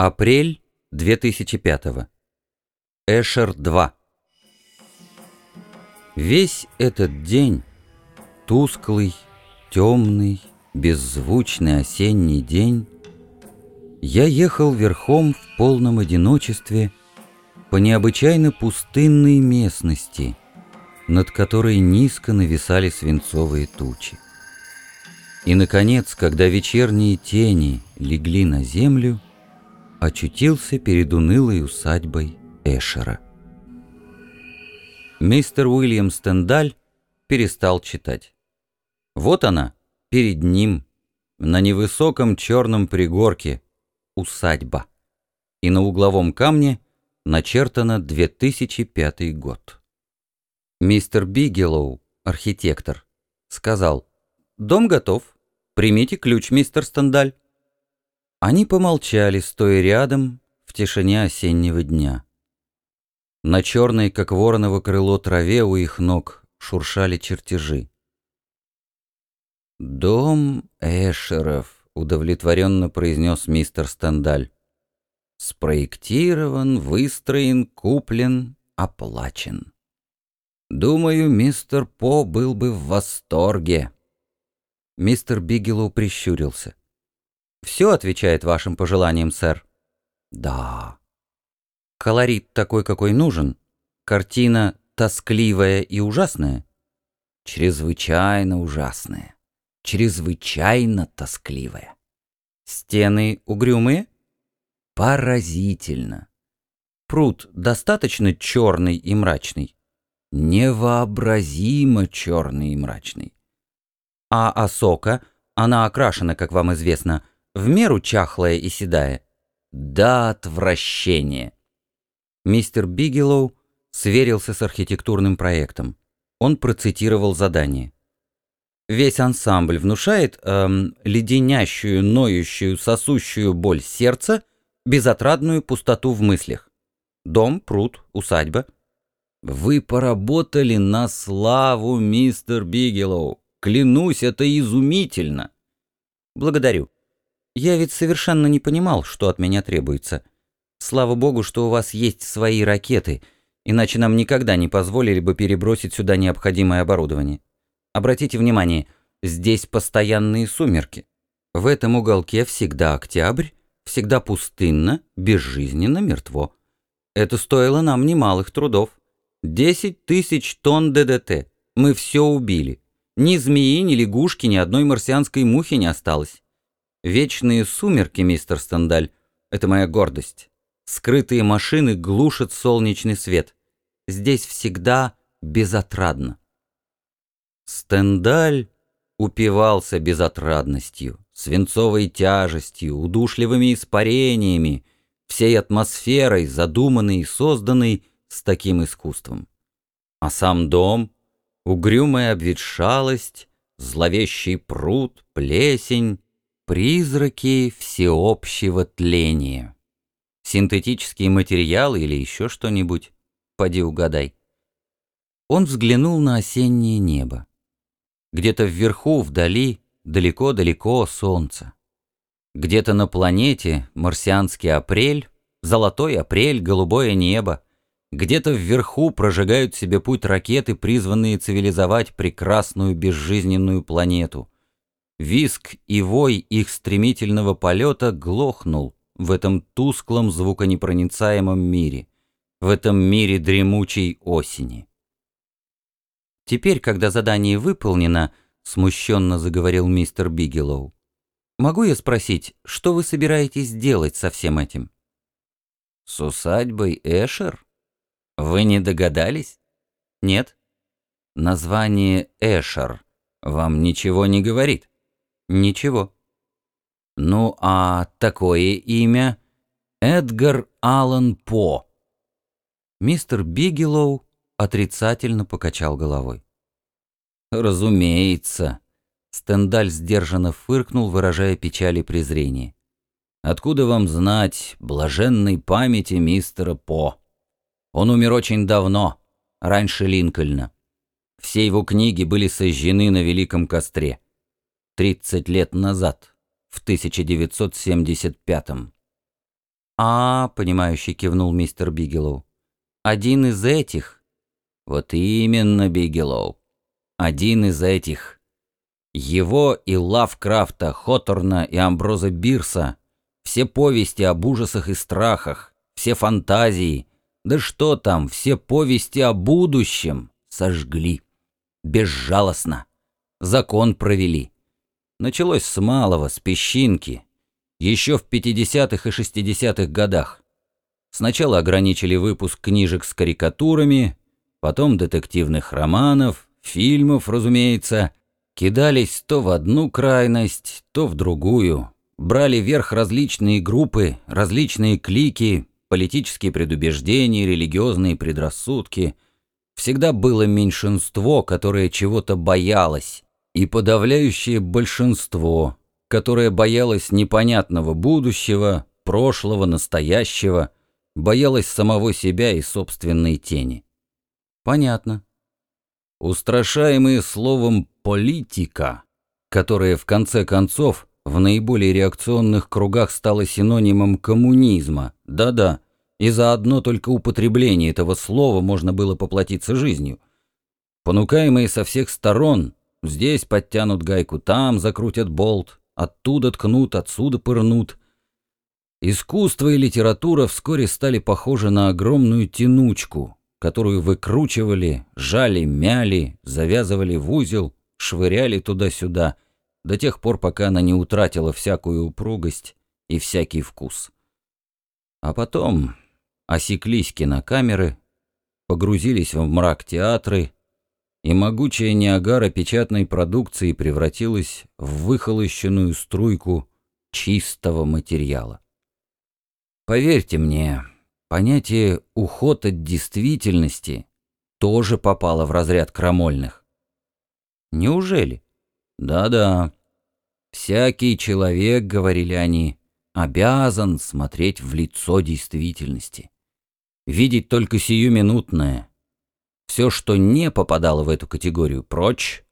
Апрель 2005. Эшер 2. Весь этот день, тусклый, темный, беззвучный осенний день, я ехал верхом в полном одиночестве по необычайно пустынной местности, над которой низко нависали свинцовые тучи. И, наконец, когда вечерние тени легли на землю, очутился перед унылой усадьбой Эшера. Мистер Уильям Стендаль перестал читать. Вот она, перед ним, на невысоком черном пригорке, усадьба. И на угловом камне начертано 2005 год. Мистер Бигелоу, архитектор, сказал, «Дом готов. Примите ключ, мистер Стендаль». Они помолчали, стоя рядом, в тишине осеннего дня. На черной, как вороново крыло, траве у их ног шуршали чертежи. «Дом Эшеров», — удовлетворенно произнес мистер Стендаль. «Спроектирован, выстроен, куплен, оплачен. Думаю, мистер По был бы в восторге». Мистер Бигелоу прищурился. Все отвечает вашим пожеланиям, сэр. Да. Колорит такой, какой нужен. Картина тоскливая и ужасная. Чрезвычайно ужасная. Чрезвычайно тоскливая. Стены угрюмые? Поразительно. Пруд достаточно черный и мрачный? Невообразимо черный и мрачный. А осока, она окрашена, как вам известно, в меру чахлая и седая. До отвращения. Мистер Бигелоу сверился с архитектурным проектом. Он процитировал задание. Весь ансамбль внушает эм, леденящую, ноющую, сосущую боль сердца, безотрадную пустоту в мыслях. Дом, пруд, усадьба. Вы поработали на славу, мистер Бигелоу. Клянусь, это изумительно. Благодарю. Я ведь совершенно не понимал, что от меня требуется. Слава богу, что у вас есть свои ракеты, иначе нам никогда не позволили бы перебросить сюда необходимое оборудование. Обратите внимание, здесь постоянные сумерки. В этом уголке всегда октябрь, всегда пустынно, безжизненно, мертво. Это стоило нам немалых трудов. Десять тысяч тонн ДДТ. Мы все убили. Ни змеи, ни лягушки, ни одной марсианской мухи не осталось. Вечные сумерки, мистер Стендаль, это моя гордость. Скрытые машины глушат солнечный свет. Здесь всегда безотрадно. Стендаль упивался безотрадностью, свинцовой тяжестью, удушливыми испарениями, всей атмосферой, задуманной и созданной с таким искусством. А сам дом, угрюмая обветшалость, зловещий пруд, плесень, Призраки всеобщего тления. Синтетические материалы или еще что-нибудь? Поди угадай. Он взглянул на осеннее небо. Где-то вверху, вдали, далеко-далеко солнце. Где-то на планете марсианский апрель, золотой апрель, голубое небо. Где-то вверху прожигают себе путь ракеты, призванные цивилизовать прекрасную безжизненную планету — Виск и вой их стремительного полета глохнул в этом тусклом звуконепроницаемом мире, в этом мире дремучей осени. «Теперь, когда задание выполнено», — смущенно заговорил мистер Бигелоу, «могу я спросить, что вы собираетесь делать со всем этим?» «С усадьбой Эшер? Вы не догадались?» «Нет». «Название Эшер вам ничего не говорит?» Ничего. Ну а такое имя? Эдгар Аллан По. Мистер Бигелоу отрицательно покачал головой. Разумеется. Стендаль сдержанно фыркнул, выражая печаль и презрение. Откуда вам знать блаженной памяти мистера По? Он умер очень давно, раньше Линкольна. Все его книги были сожжены на Великом костре. 30 лет назад, в 1975 -м. «А, — понимающе кивнул мистер Бигелоу, — один из этих». «Вот именно, Бигелоу. Один из этих. Его и Лавкрафта, Хоторна и Амброза Бирса, все повести об ужасах и страхах, все фантазии, да что там, все повести о будущем сожгли. Безжалостно. Закон провели. Началось с малого, с песчинки. Еще в 50-х и 60-х годах. Сначала ограничили выпуск книжек с карикатурами, потом детективных романов, фильмов, разумеется. Кидались то в одну крайность, то в другую. Брали верх различные группы, различные клики, политические предубеждения, религиозные предрассудки. Всегда было меньшинство, которое чего-то боялось, и подавляющее большинство, которое боялось непонятного будущего, прошлого, настоящего, боялось самого себя и собственной тени. Понятно. Устрашаемые словом «политика», которое в конце концов в наиболее реакционных кругах стало синонимом коммунизма. Да-да, и за одно только употребление этого слова можно было поплатиться жизнью. Понукаемые со всех сторон, здесь подтянут гайку, там закрутят болт, оттуда ткнут, отсюда пырнут. Искусство и литература вскоре стали похожи на огромную тянучку, которую выкручивали, жали, мяли, завязывали в узел, швыряли туда-сюда — до тех пор, пока она не утратила всякую упругость и всякий вкус. А потом осеклись кинокамеры, погрузились в мрак театры, и могучая Ниагара печатной продукции превратилась в выхолощенную струйку чистого материала. Поверьте мне, понятие «уход от действительности» тоже попало в разряд крамольных. Неужели? Да-да, Всякий человек, говорили они, обязан смотреть в лицо действительности. Видеть только сиюминутное. Все, что не попадало в эту категорию, прочь.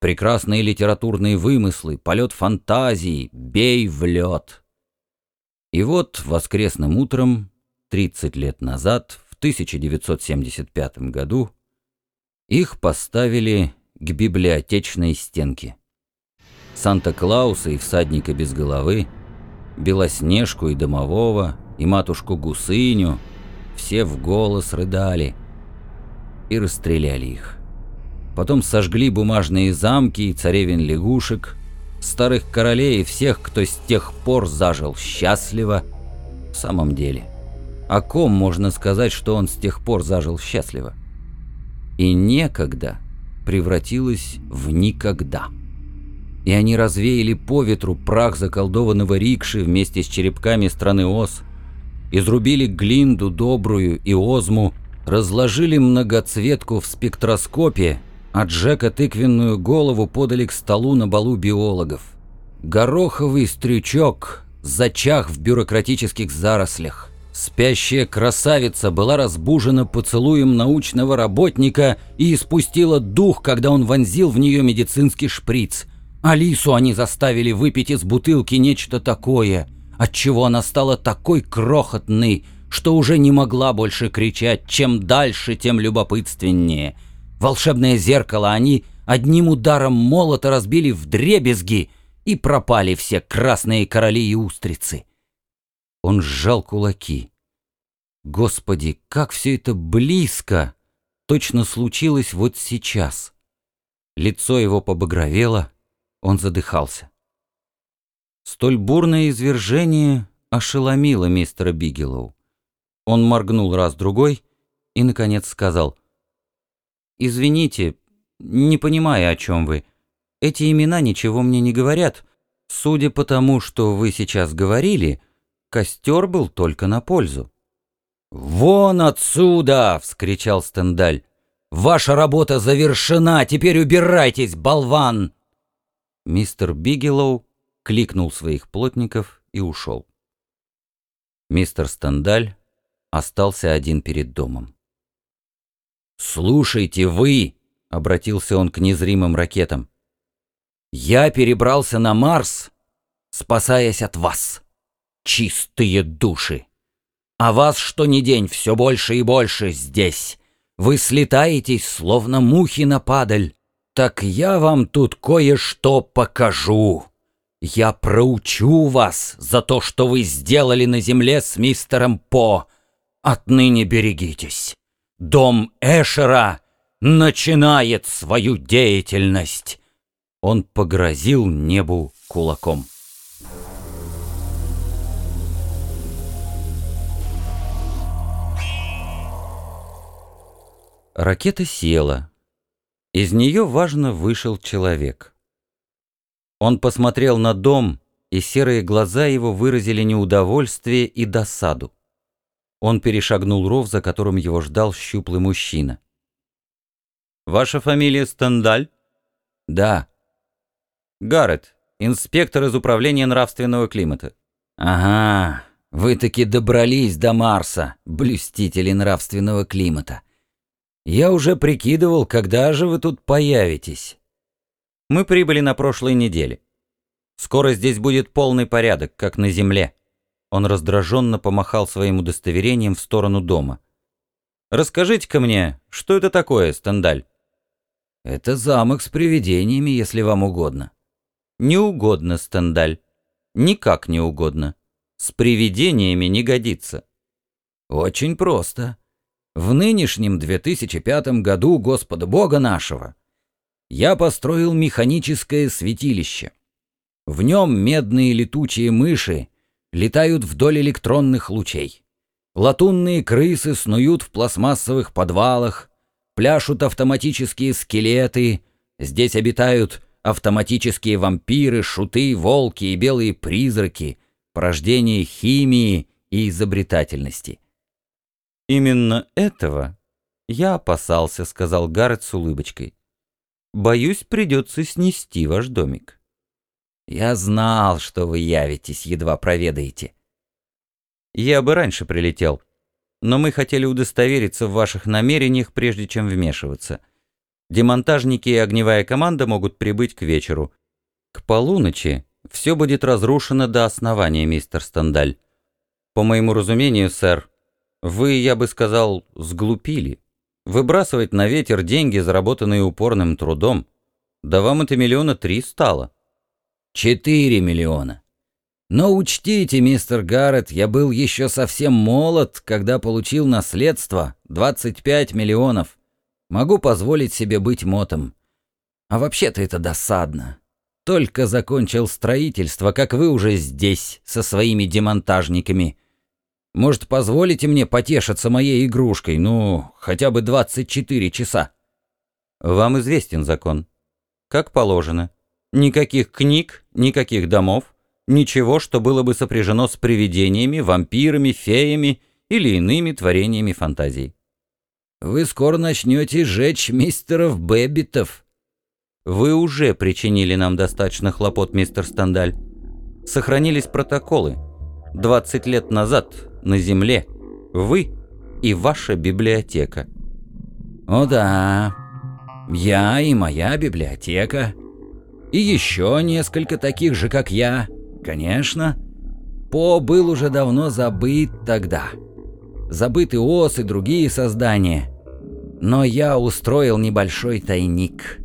Прекрасные литературные вымыслы, полет фантазии, бей в лед. И вот воскресным утром, 30 лет назад, в 1975 году, их поставили к библиотечной стенке. Санта-Клауса и всадника без головы, Белоснежку и Домового, и матушку Гусыню, все в голос рыдали и расстреляли их. Потом сожгли бумажные замки и царевин лягушек, старых королей и всех, кто с тех пор зажил счастливо. В самом деле, о ком можно сказать, что он с тех пор зажил счастливо? И некогда превратилось в никогда и они развеяли по ветру прах заколдованного рикши вместе с черепками страны Оз, изрубили Глинду добрую и Озму, разложили многоцветку в спектроскопе, а Джека тыквенную голову подали к столу на балу биологов. Гороховый стрючок зачах в бюрократических зарослях. Спящая красавица была разбужена поцелуем научного работника и испустила дух, когда он вонзил в нее медицинский шприц – Алису они заставили выпить из бутылки нечто такое, отчего она стала такой крохотной, что уже не могла больше кричать, чем дальше, тем любопытственнее. Волшебное зеркало они одним ударом молота разбили в дребезги, и пропали все красные короли и устрицы. Он сжал кулаки. Господи, как все это близко! Точно случилось вот сейчас. Лицо его побагровело, он задыхался. Столь бурное извержение ошеломило мистера Бигелоу. Он моргнул раз-другой и, наконец, сказал, «Извините, не понимаю, о чем вы. Эти имена ничего мне не говорят. Судя по тому, что вы сейчас говорили, костер был только на пользу». «Вон отсюда!» — вскричал Стендаль. «Ваша работа завершена, теперь убирайтесь, болван!» Мистер Бигелоу кликнул своих плотников и ушел. Мистер Стендаль остался один перед домом. «Слушайте вы!» — обратился он к незримым ракетам. «Я перебрался на Марс, спасаясь от вас, чистые души! А вас что ни день все больше и больше здесь. Вы слетаетесь, словно мухи на падаль. Так я вам тут кое-что покажу. Я проучу вас за то, что вы сделали на земле с мистером По. Отныне берегитесь. Дом Эшера начинает свою деятельность. Он погрозил небу кулаком. Ракета села. Из нее, важно, вышел человек. Он посмотрел на дом, и серые глаза его выразили неудовольствие и досаду. Он перешагнул ров, за которым его ждал щуплый мужчина. «Ваша фамилия Стендаль?» «Да». «Гаррет, инспектор из управления нравственного климата». «Ага, вы таки добрались до Марса, блюстители нравственного климата. Я уже прикидывал, когда же вы тут появитесь». Мы прибыли на прошлой неделе. Скоро здесь будет полный порядок, как на земле. Он раздраженно помахал своим удостоверением в сторону дома. Расскажите-ка мне, что это такое, Стендаль? Это замок с привидениями, если вам угодно. Не угодно, Стендаль. Никак не угодно. С привидениями не годится. Очень просто. В нынешнем 2005 году Господа Бога нашего я построил механическое святилище. В нем медные летучие мыши летают вдоль электронных лучей. Латунные крысы снуют в пластмассовых подвалах, пляшут автоматические скелеты, здесь обитают автоматические вампиры, шуты, волки и белые призраки, порождение химии и изобретательности. «Именно этого я опасался», — сказал Гаррет с улыбочкой. Боюсь, придется снести ваш домик. Я знал, что вы явитесь, едва проведаете. Я бы раньше прилетел, но мы хотели удостовериться в ваших намерениях, прежде чем вмешиваться. Демонтажники и огневая команда могут прибыть к вечеру. К полуночи все будет разрушено до основания, мистер Стандаль. По моему разумению, сэр, вы, я бы сказал, сглупили. Выбрасывать на ветер деньги, заработанные упорным трудом. Да вам это миллиона три стало. Четыре миллиона. Но учтите, мистер Гаррет, я был еще совсем молод, когда получил наследство 25 миллионов. Могу позволить себе быть мотом. А вообще-то это досадно. Только закончил строительство, как вы уже здесь, со своими демонтажниками. Может, позволите мне потешиться моей игрушкой, ну, хотя бы 24 часа?» «Вам известен закон. Как положено. Никаких книг, никаких домов, ничего, что было бы сопряжено с привидениями, вампирами, феями или иными творениями фантазий». «Вы скоро начнете жечь мистеров Бэббитов». «Вы уже причинили нам достаточно хлопот, мистер Стендаль. Сохранились протоколы. 20 лет назад на Земле. Вы и ваша библиотека. О да, я и моя библиотека. И еще несколько таких же, как я. Конечно. По был уже давно забыт тогда. Забыты ос и другие создания. Но я устроил небольшой тайник.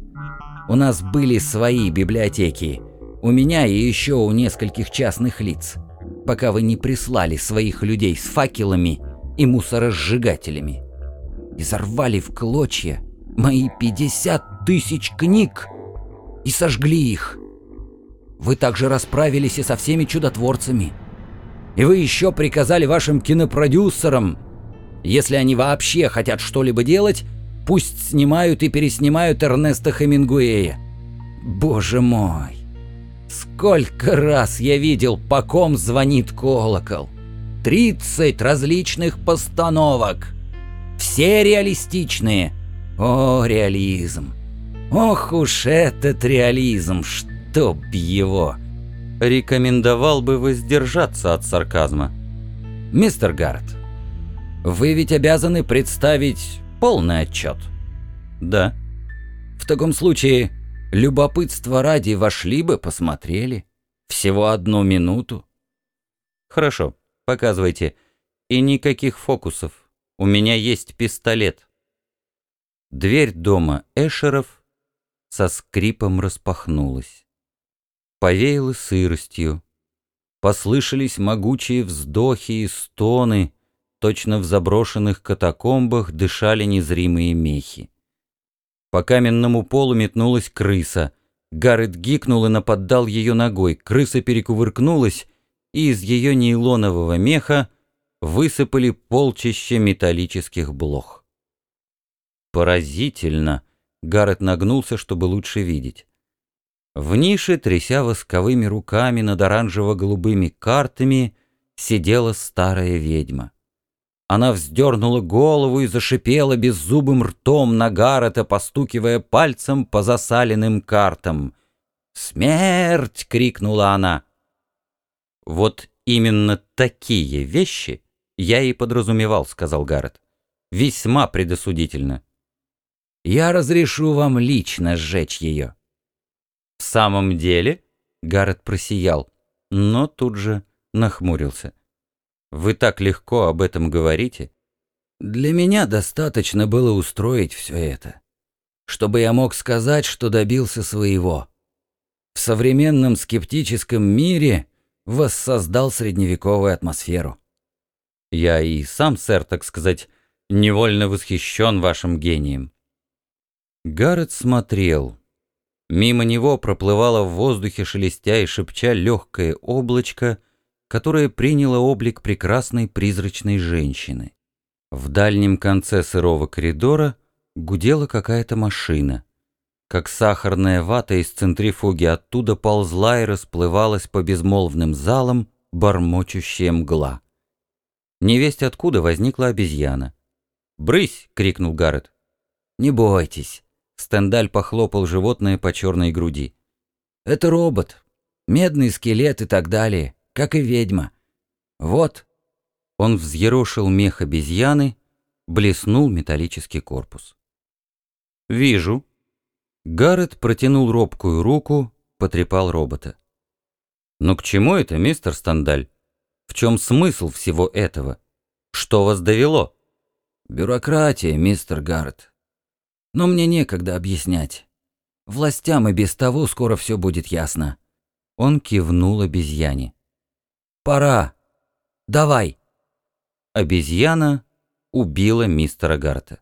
У нас были свои библиотеки. У меня и еще у нескольких частных лиц пока вы не прислали своих людей с факелами и мусоросжигателями. И зарвали в клочья мои 50 тысяч книг и сожгли их. Вы также расправились и со всеми чудотворцами. И вы еще приказали вашим кинопродюсерам, если они вообще хотят что-либо делать, пусть снимают и переснимают Эрнеста Хемингуэя. Боже мой! Сколько раз я видел, по ком звонит колокол. Тридцать различных постановок. Все реалистичные. О, реализм. Ох уж этот реализм, чтоб его. Рекомендовал бы воздержаться от сарказма. Мистер Гаррет, вы ведь обязаны представить полный отчет. Да. В таком случае Любопытство ради вошли бы, посмотрели. Всего одну минуту. Хорошо, показывайте. И никаких фокусов. У меня есть пистолет. Дверь дома Эшеров со скрипом распахнулась. Повеяло сыростью. Послышались могучие вздохи и стоны, точно в заброшенных катакомбах дышали незримые мехи. По каменному полу метнулась крыса. Гаррет гикнул и наподдал ее ногой. Крыса перекувыркнулась, и из ее нейлонового меха высыпали полчища металлических блох. Поразительно! Гаррет нагнулся, чтобы лучше видеть. В нише, тряся восковыми руками над оранжево-голубыми картами, сидела старая ведьма. Она вздернула голову и зашипела беззубым ртом на Гаррета, постукивая пальцем по засаленным картам. «Смерть!» — крикнула она. «Вот именно такие вещи я и подразумевал», — сказал Гаррет. «Весьма предосудительно». «Я разрешу вам лично сжечь ее». «В самом деле?» — Гаррет просиял, но тут же нахмурился. Вы так легко об этом говорите. Для меня достаточно было устроить все это, чтобы я мог сказать, что добился своего. В современном скептическом мире воссоздал средневековую атмосферу. Я и сам, сэр, так сказать, невольно восхищен вашим гением. Гаррет смотрел. Мимо него проплывало в воздухе, шелестя и шепча легкое облачко — которое приняло облик прекрасной призрачной женщины. В дальнем конце сырого коридора гудела какая-то машина. Как сахарная вата из центрифуги оттуда ползла и расплывалась по безмолвным залам бормочущая мгла. Невесть откуда возникла обезьяна. «Брысь!» — крикнул Гаррет. «Не бойтесь!» — Стендаль похлопал животное по черной груди. «Это робот. Медный скелет и так далее как и ведьма. Вот. Он взъерошил мех обезьяны, блеснул металлический корпус. «Вижу». Гаррет протянул робкую руку, потрепал робота. «Но к чему это, мистер Стандаль? В чем смысл всего этого? Что вас довело?» «Бюрократия, мистер Гаррет. Но мне некогда объяснять. Властям и без того скоро все будет ясно». Он кивнул обезьяне. Пора. Давай. Обезьяна убила мистера Гарта.